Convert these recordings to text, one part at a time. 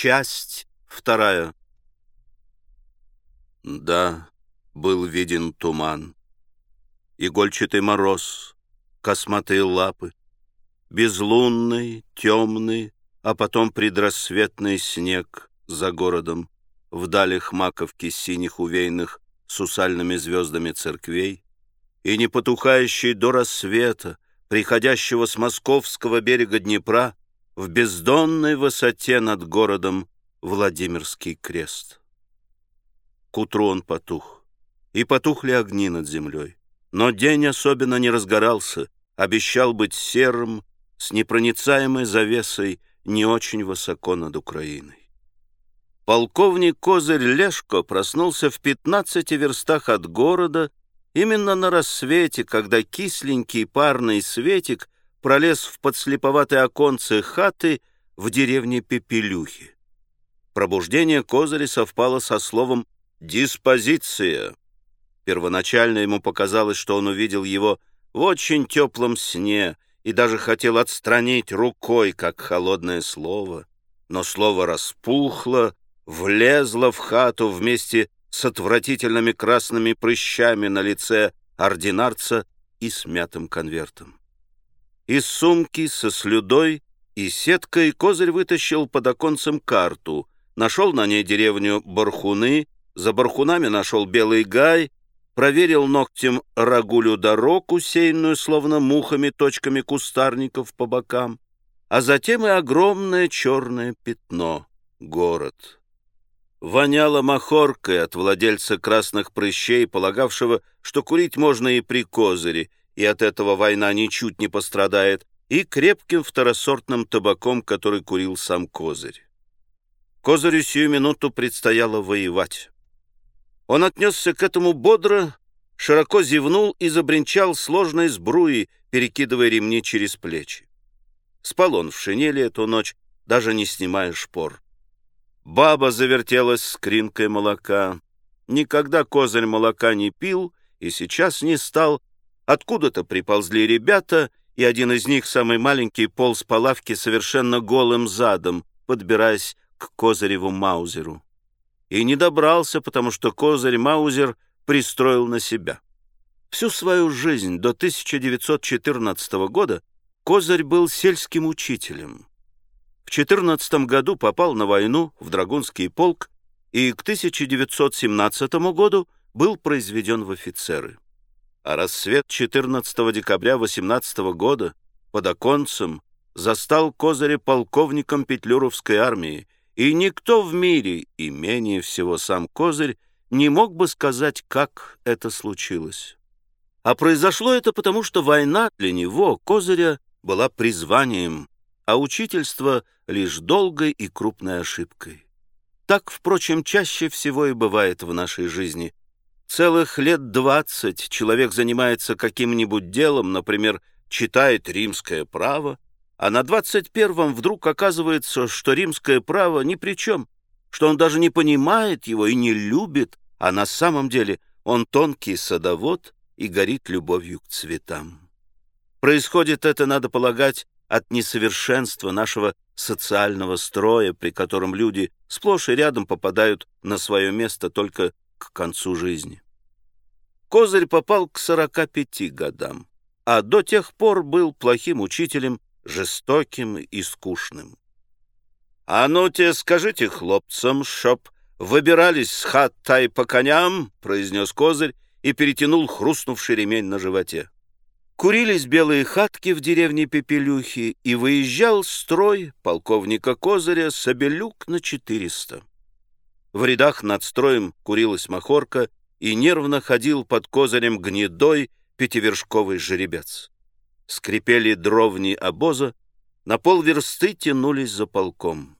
Часть вторая. Да, был виден туман, Игольчатый мороз, косматые лапы, Безлунный, темный, а потом предрассветный снег За городом, в далях маковки синих увейных Сусальными звездами церквей, И не потухающий до рассвета, Приходящего с московского берега Днепра, В бездонной высоте над городом Владимирский крест. К утру он потух, и потухли огни над землей. Но день особенно не разгорался, обещал быть серым, с непроницаемой завесой не очень высоко над Украиной. Полковник Козырь Лешко проснулся в пятнадцати верстах от города именно на рассвете, когда кисленький парный светик пролез в подслеповатое оконце хаты в деревне Пепелюхи. Пробуждение Козыря совпало со словом «диспозиция». Первоначально ему показалось, что он увидел его в очень теплом сне и даже хотел отстранить рукой, как холодное слово. Но слово распухло, влезло в хату вместе с отвратительными красными прыщами на лице ординарца и смятым конвертом. Из сумки со слюдой и сеткой Козырь вытащил под оконцем карту — Нашел на ней деревню Бархуны, за Бархунами нашел Белый Гай, проверил ногтем рагулю дорог, усеянную словно мухами точками кустарников по бокам, а затем и огромное черное пятно — город. Воняло махоркой от владельца красных прыщей, полагавшего, что курить можно и при козыре, и от этого война ничуть не пострадает, и крепким второсортным табаком, который курил сам козырь. Козырю сию минуту предстояло воевать. Он отнесся к этому бодро, широко зевнул и забринчал сложной сбруи, перекидывая ремни через плечи. Спал он в шинели эту ночь, даже не снимая шпор. Баба завертелась с кринкой молока. Никогда козырь молока не пил и сейчас не стал. Откуда-то приползли ребята, и один из них, самый маленький, полз по лавке совершенно голым задом, подбираясь к Козыреву Маузеру. И не добрался, потому что Козырь Маузер пристроил на себя. Всю свою жизнь до 1914 года Козырь был сельским учителем. В 14 году попал на войну в Драгунский полк и к 1917 году был произведен в офицеры. А рассвет 14 декабря 18 года под оконцем застал Козыря полковником Петлюровской армии и никто в мире, и менее всего сам Козырь, не мог бы сказать, как это случилось. А произошло это потому, что война для него, Козыря, была призванием, а учительство — лишь долгой и крупной ошибкой. Так, впрочем, чаще всего и бывает в нашей жизни. Целых лет двадцать человек занимается каким-нибудь делом, например, читает римское право, а на двадцать первом вдруг оказывается, что римское право ни при чем, что он даже не понимает его и не любит, а на самом деле он тонкий садовод и горит любовью к цветам. Происходит это, надо полагать, от несовершенства нашего социального строя, при котором люди сплошь и рядом попадают на свое место только к концу жизни. Козырь попал к 45 годам, а до тех пор был плохим учителем жестоким и скучным. «А ну те скажите хлопцам, чтоб выбирались с хаттай по коням», — произнес козырь и перетянул хрустнувший ремень на животе. Курились белые хатки в деревне Пепелюхи, и выезжал строй полковника Козыря Собелюк на четыреста. В рядах над строем курилась махорка, и нервно ходил под козырем гнедой пятивершковый жеребец скрипели дровни обоза, на полверсты тянулись за полком.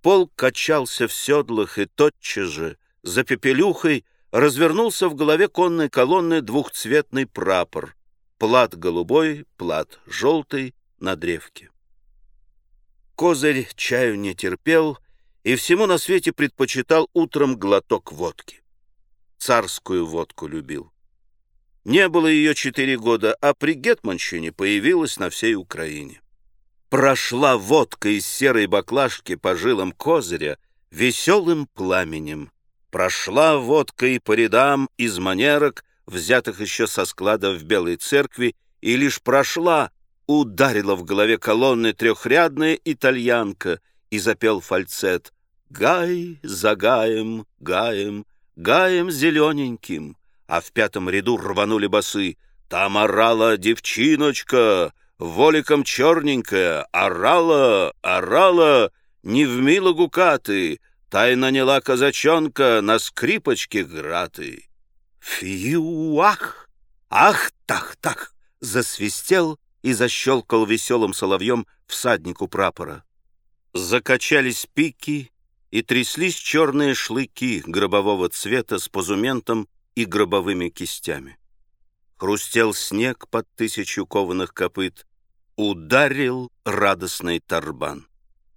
Полк качался в седлах, и тотчас же, за пепелюхой, развернулся в голове конной колонны двухцветный прапор, плат голубой, плат желтый на древке. Козырь чаю не терпел и всему на свете предпочитал утром глоток водки. Царскую водку любил. Не было ее четыре года, а при Гетманщине появилась на всей Украине. Прошла водка из серой баклажки по жилам козыря веселым пламенем. Прошла водка и по рядам из манерок, взятых еще со склада в Белой церкви, и лишь прошла, ударила в голове колонны трехрядная итальянка и запел фальцет «Гай за гаем, гаем, гаем зелененьким», а в пятом ряду рванули басы «Там орала девчиночка, воликом черненькая, орала, орала, не в мило гукаты, тай наняла казачонка на скрипочке граты». «Фью-ах! Ах-тах-тах!» засвистел и защелкал веселым соловьем всаднику прапора. Закачались пики, и тряслись черные шлыки гробового цвета с позументом и гробовыми кистями. Хрустел снег под тысячу кованых копыт, ударил радостный тарбан.